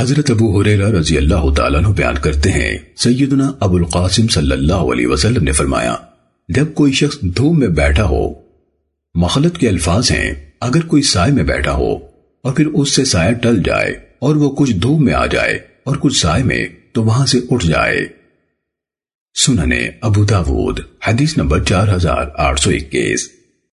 حضرت ابو حریرہ رضی اللہ تعالیٰ عنہ بیان کرتے ہیں، سیدنا ابو القاسم صلی اللہ علیہ وسلم نے فرمایا، جب کوئی شخص دھوم میں بیٹھا ہو، مخلط کے الفاظ ہیں، اگر کوئی سائے میں بیٹھا ہو، اور پھر اس سے سایہ ٹل جائے، اور وہ کچھ دھوم میں آ جائے، اور کچھ سائے میں، تو وہاں سے اٹھ جائے۔ سننے ابو داود، حدیث نمبر چار ہزار آٹھ سو اکیس۔